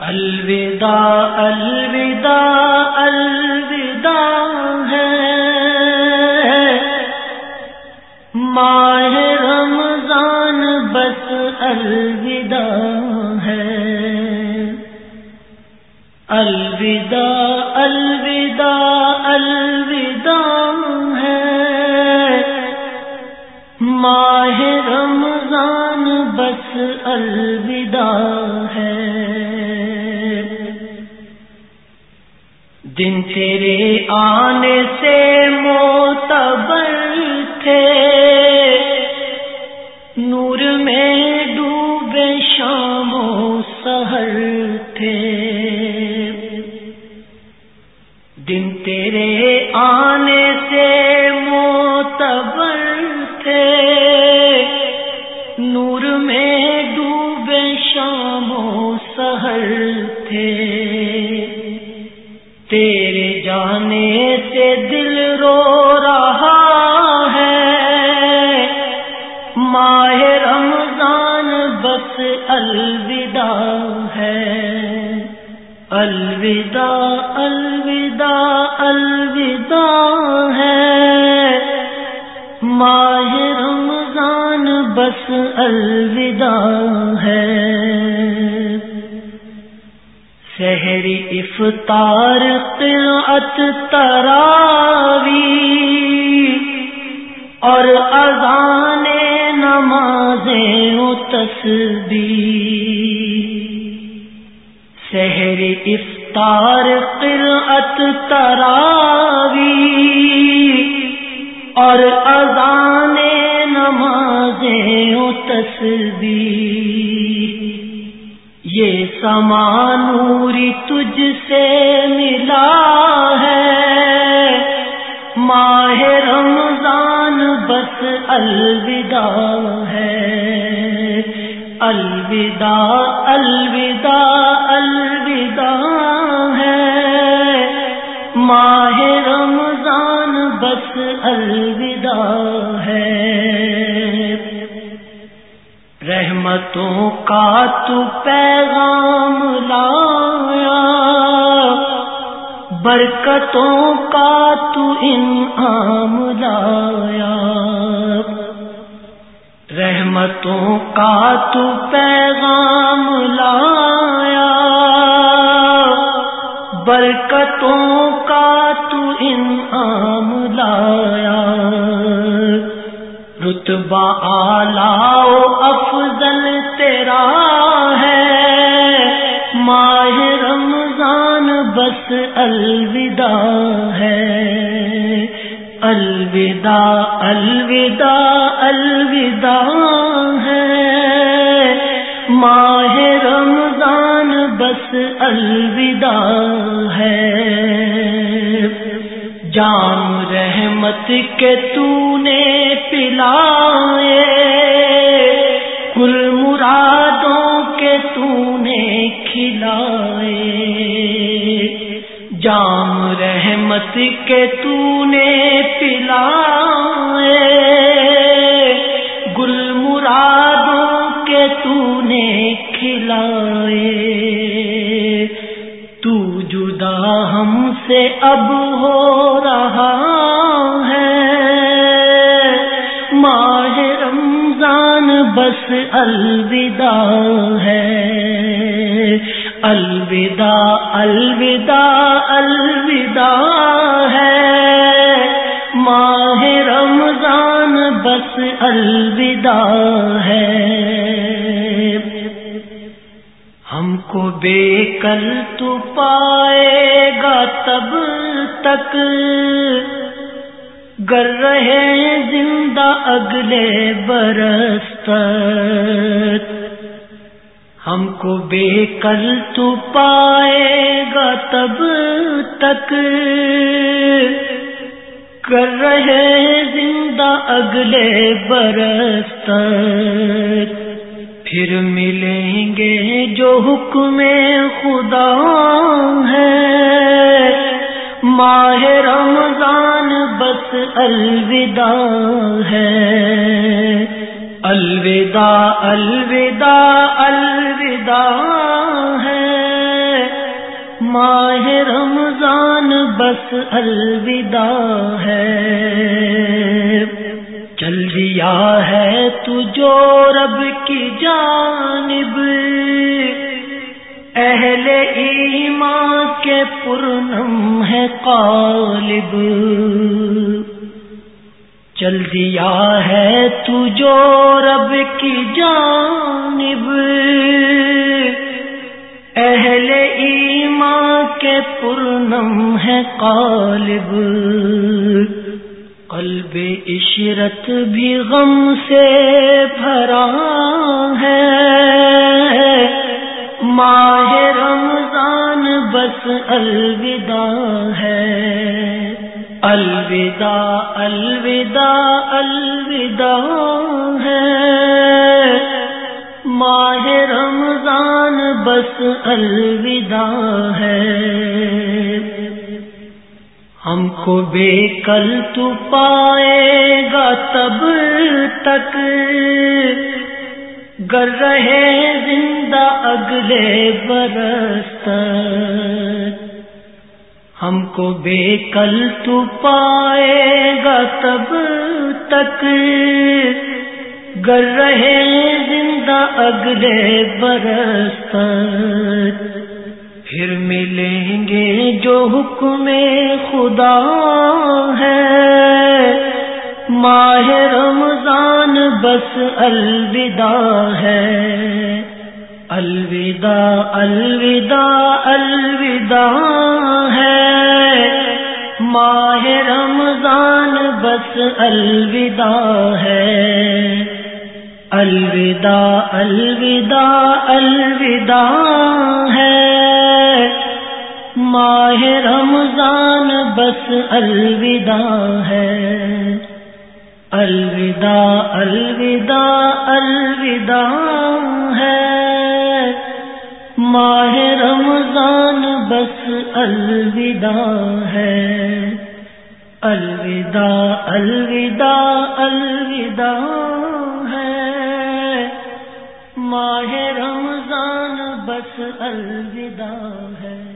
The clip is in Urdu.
الوداع الوداع الوداع ہے۔ ماہ رمضان بس الوداع ہے۔ الوداع الوداع الوداع ہے۔ ماہ رمضان بس الوداع ہے۔ دن تیرے آنے سے موتبر تھے، نور میں ڈوبے شام و سہر تھے۔ دن تیرے آنے سے موتبر تھے، نور میں ڈوبے شام و سہر تھے۔ تیرے جانے سے دل رو رہا ہے۔ ماہ رمضان بس الوداع ہے۔ الوداع الوداع الوداع ہے۔ ماہ رمضان بس الوداع ہے۔ شہری افطار قلعت تراوی اور اذان نمازیں تسبی شہری افطار قلعت تراوی اور اذان نمازیں تسبی یہ سمانوری تجھ سے ملا ہے۔ ماہ رمضان بس الوداع ہے۔ الوداع الوداع الوداع ہے۔ ماہ رمضان بس الوداع ہے۔ رحمتوں کا تو پیغام لایا، برکتوں کا تو انعام لایا۔ رحمتوں کا تو پیغام لایا، برکتوں کا تو انعام لایا۔ رتبہ آلہ افضل تیرا ہے۔ ماہ رمضان بس الوداع ہے۔ الوداع الوداع الوداع ہے۔ ماہ رمضان بس الوداع ہے۔ جام رحمت کے تو نے پلائے، کل مرادوں کے تو نے کھلائے۔ جام رحمت کے تو نے پلائے، گل مرادوں کے تو نے کھلائے۔ سے اب ہو رہا ہے۔ ماہ رمضان بس الوداع ہے۔ الوداع الوداع الوداع ہے۔ ماہ رمضان بس الوداع بے کل تو پائے گا تب تک۔ گر رہے زندہ اگلے برس تک ہم کو بے کل تو پائے گا تب تک۔ کر رہے زندہ اگلے برس تک پھر ملیں گے جو حکم خدا ہے۔ ماہ رمضان بس الوداع ہے۔ الوداع الوداع الوداع ہے۔ ماہ رمضان بس الوداع ہے۔ چل دیا ہے تو جو رب کی جانب۔ اہل ایمان کے پورنم ہے قالب۔ چل دیا ہے تو جو رب کی جانب۔ اہل ایمان کے پورنم ہے قالب۔ قلب عشرت بھی غم سے بھرا ہے۔ ماہ رمضان بس الوداع ہے۔ الوداع الوداع الوداع ہے۔ ماہ رمضان بس الوداع ہے۔ ہم کو بے کل تو پائے گا تب تک۔ گر رہے زندہ اگلے برس تک۔ ہم کو بے کل تو پائے گا تب تک۔ گر رہے زندہ اگلے برس تک۔ پھر ملیں گے جو حکم خدا ہے۔ ماہ رمضان بس الوداع ہے۔ الوداع الوداع الوداع ہے۔ ماہ رمضان بس الوداع ہے۔ الوداع الوداع الوداع ہے۔ ماہ رمضان بس الوداع ہے۔ الوداع الوداع الوداع ہے۔ ماہ رمضان بس الوداع ہے۔ الوداع الوداع الوداع ہے۔ ماہ رمضان بس الوداع ہے۔